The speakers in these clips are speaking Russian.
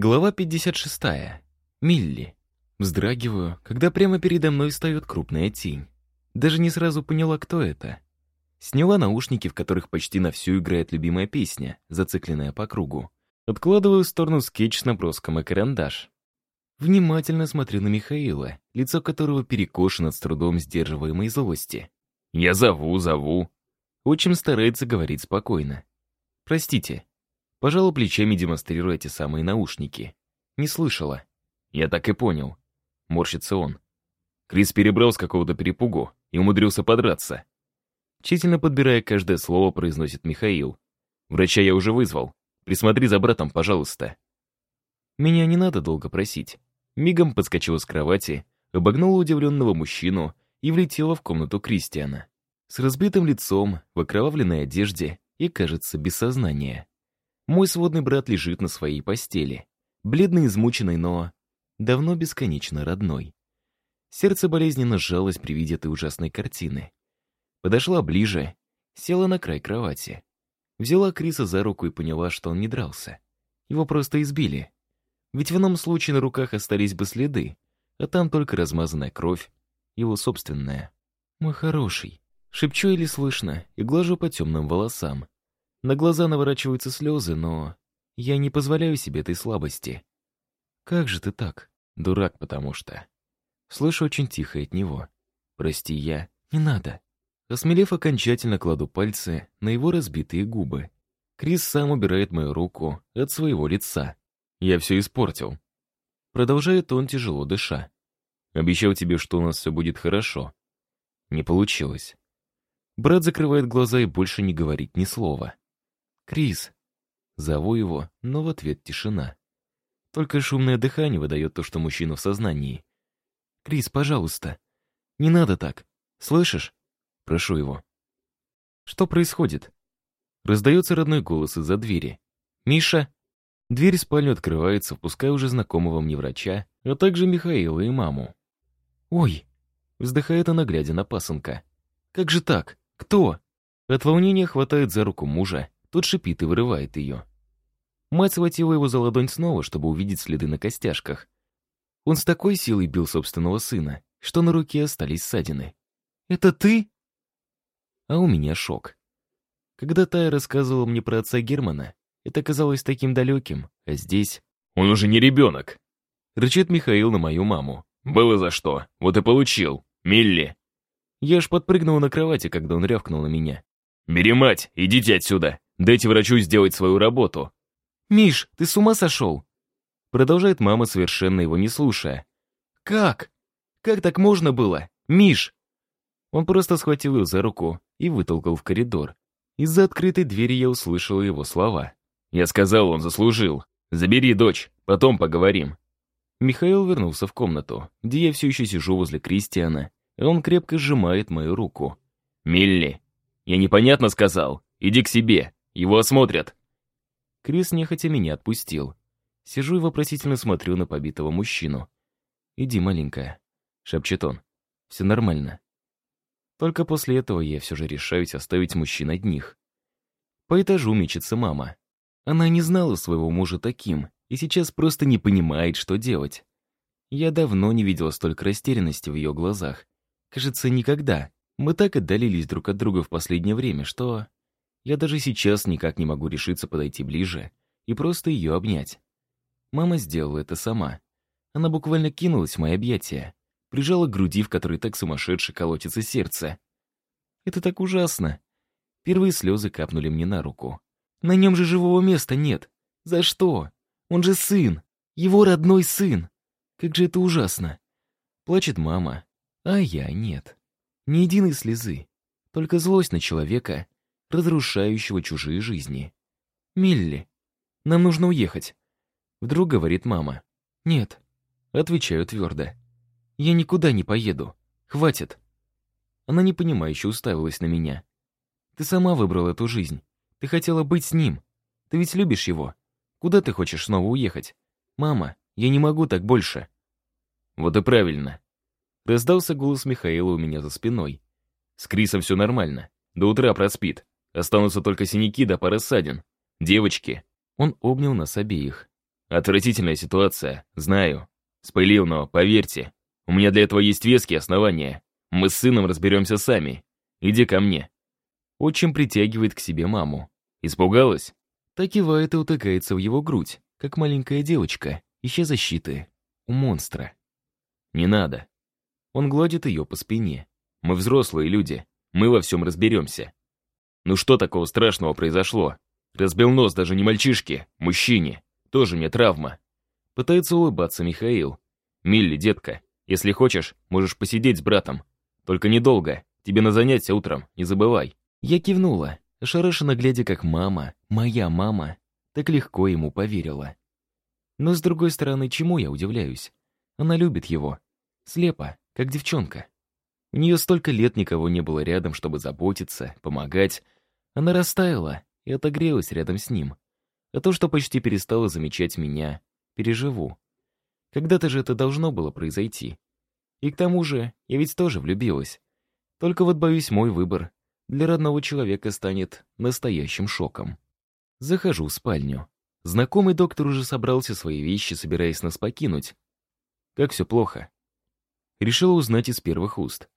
Глава 56. Милли. Вздрагиваю, когда прямо передо мной встает крупная тень. Даже не сразу поняла, кто это. Сняла наушники, в которых почти на всю играет любимая песня, зацикленная по кругу. Откладываю в сторону скетч с наброском и карандаш. Внимательно смотрю на Михаила, лицо которого перекошено с трудом сдерживаемой злости. «Я зову, зову». Отчим старается говорить спокойно. «Простите». Пожала плечами, демонстрируя эти самые наушники. Не слышала. «Я так и понял». Морщится он. Крис перебрал с какого-то перепугу и умудрился подраться. Тщательно подбирая каждое слово, произносит Михаил. «Врача я уже вызвал. Присмотри за братом, пожалуйста». Меня не надо долго просить. Мигом подскочила с кровати, обогнула удивленного мужчину и влетела в комнату Кристиана. С разбитым лицом, в окровавленной одежде и, кажется, без сознания. Мой сводный брат лежит на своей постели. Бледный, измученный, но давно бесконечно родной. Сердце болезненно сжалось при виде этой ужасной картины. Подошла ближе, села на край кровати. Взяла Криса за руку и поняла, что он не дрался. Его просто избили. Ведь в ином случае на руках остались бы следы, а там только размазанная кровь, его собственная. «Мой хороший», — шепчу или слышно и глажу по темным волосам. На глаза наворачиваются слезы, но я не позволяю себе этой слабости. «Как же ты так?» Дурак, потому что. Слышу очень тихо от него. «Прости, я...» «Не надо». Осмелев, окончательно кладу пальцы на его разбитые губы. Крис сам убирает мою руку от своего лица. Я все испортил. Продолжает он, тяжело дыша. Обещал тебе, что у нас все будет хорошо. Не получилось. Брат закрывает глаза и больше не говорит ни слова. «Крис!» Зову его, но в ответ тишина. Только шумное дыхание выдает то, что мужчина в сознании. «Крис, пожалуйста, не надо так. Слышишь?» Прошу его. «Что происходит?» Раздается родной голос из-за двери. «Миша!» Дверь спальню открывается, впуская уже знакомого мне врача, а также Михаила и маму. «Ой!» — вздыхает она, глядя на пасынка. «Как же так? Кто?» От волнения хватает за руку мужа, тот шипит и вырывает ее. Мать схватила его за ладонь снова, чтобы увидеть следы на костяшках. Он с такой силой бил собственного сына, что на руке остались ссадины. «Это ты?» А у меня шок. Когда Тая рассказывала мне про отца Германа, это казалось таким далеким, а здесь... «Он уже не ребенок!» Рычит Михаил на мою маму. «Было за что. Вот и получил. Милли!» Я аж подпрыгнул на кровати, когда он рявкнул на меня. «Бери мать, идите отсюда. Дайте врачу сделать свою работу». «Миш, ты с ума сошел?» Продолжает мама, совершенно его не слушая. «Как? Как так можно было? Миш!» Он просто схватил ее за руку и вытолкал в коридор. Из-за открытой двери я услышал его слова. Я сказал, он заслужил. Забери дочь, потом поговорим. Михаил вернулся в комнату, где я все еще сижу возле Кристиана, и он крепко сжимает мою руку. «Милли, я непонятно сказал. Иди к себе, его осмотрят». Крис нехотя меня отпустил. Сижу и вопросительно смотрю на побитого мужчину. «Иди, маленькая», — шепчет он. «Все нормально». Только после этого я все же решаюсь оставить мужчин одних. По этажу мечется мама. Она не знала своего мужа таким и сейчас просто не понимает, что делать. Я давно не видела столько растерянности в ее глазах. Кажется, никогда. Мы так отдалились друг от друга в последнее время, что... Я даже сейчас никак не могу решиться подойти ближе и просто ее обнять. Мама сделала это сама. Она буквально кинулась в мои объятия, прижала к груди, в которой так сумасшедше колотится сердце. Это так ужасно. Первые слезы капнули мне на руку. На нем же живого места нет. За что? Он же сын. Его родной сын. Как же это ужасно. Плачет мама, а я нет. Ни единой слезы. Только злость на человека, разрушающего чужие жизни. «Милли, нам нужно уехать», — вдруг говорит мама. «Нет», — отвечаю твердо. «Я никуда не поеду. Хватит». Она непонимающе уставилась на меня. «Ты сама выбрала эту жизнь. Ты хотела быть с ним. Ты ведь любишь его. Куда ты хочешь снова уехать? Мама, я не могу так больше». «Вот и правильно». Раздался голос Михаила у меня за спиной. «С Крисом все нормально. До утра проспит. Останутся только синяки да пара ссадин. Девочки». Он обнял нас обеих. Отвратительная ситуация, знаю. Спылил, но поверьте, у меня для этого есть веские основания. Мы с сыном разберемся сами. Иди ко мне». Отчим притягивает к себе маму. Испугалась? Так кивает и утыкается в его грудь, как маленькая девочка, ища защиты. У монстра. Не надо. Он гладит ее по спине. Мы взрослые люди. Мы во всем разберемся. Ну что такого страшного произошло? Разбил нос даже не мальчишке, мужчине. Тоже мне травма. Пытается улыбаться Михаил. Милли, детка, если хочешь, можешь посидеть с братом. Только недолго. Тебе на занятия утром, не забывай. Я кивнула, ошарашенно глядя, как мама, моя мама, так легко ему поверила. Но с другой стороны, чему я удивляюсь? Она любит его. Слепо, как девчонка. У нее столько лет никого не было рядом, чтобы заботиться, помогать. Она растаяла и отогрелась рядом с ним. А то, что почти перестала замечать меня, переживу. Когда-то же это должно было произойти. И к тому же, я ведь тоже влюбилась. Только вот, боюсь, мой выбор для родного человека станет настоящим шоком. Захожу в спальню. Знакомый доктор уже собрался свои вещи, собираясь нас покинуть. Как все плохо. Решила узнать из первых уст.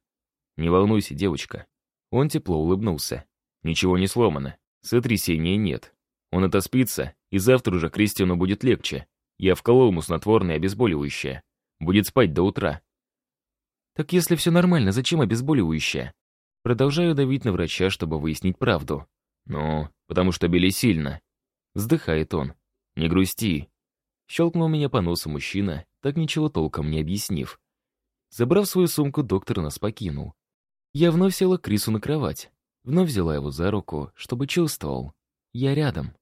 «Не волнуйся, девочка». Он тепло улыбнулся. «Ничего не сломано. Сотрясения нет. Он отоспится, и завтра уже Кристиану будет легче. Я вколол ему снотворное обезболивающее. Будет спать до утра». «Так если все нормально, зачем обезболивающее?» Продолжаю давить на врача, чтобы выяснить правду. «Ну, потому что били сильно». Вздыхает он. «Не грусти». Щелкнул меня по носу мужчина, так ничего толком не объяснив. Забрав свою сумку, доктор нас покинул. Я вновь села к Крису на кровать. Вновь взяла его за руку, чтобы чувствовал. Я рядом.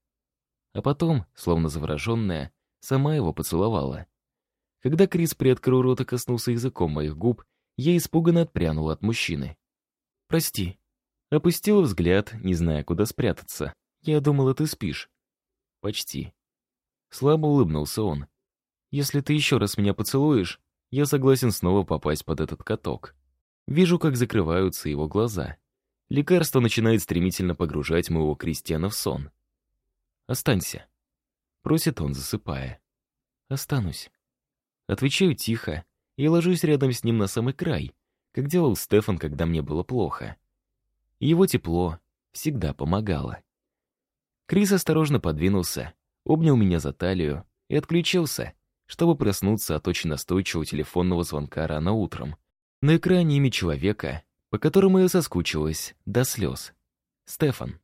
А потом, словно завороженная, сама его поцеловала. Когда Крис приоткрыл рот и коснулся языком моих губ, я испуганно отпрянула от мужчины. «Прости». Опустила взгляд, не зная, куда спрятаться. Я думала, ты спишь. Почти. Слабо улыбнулся он. Если ты еще раз меня поцелуешь, я согласен снова попасть под этот каток. Вижу, как закрываются его глаза. Лекарство начинает стремительно погружать моего Кристиана в сон. «Останься», — просит он, засыпая. «Останусь». Отвечаю тихо и ложусь рядом с ним на самый край, как делал Стефан, когда мне было плохо. Его тепло всегда помогало. Крис осторожно подвинулся, обнял меня за талию и отключился, чтобы проснуться от очень настойчивого телефонного звонка рано утром. На экране имя человека, по которому я соскучилась до слез. Стефан.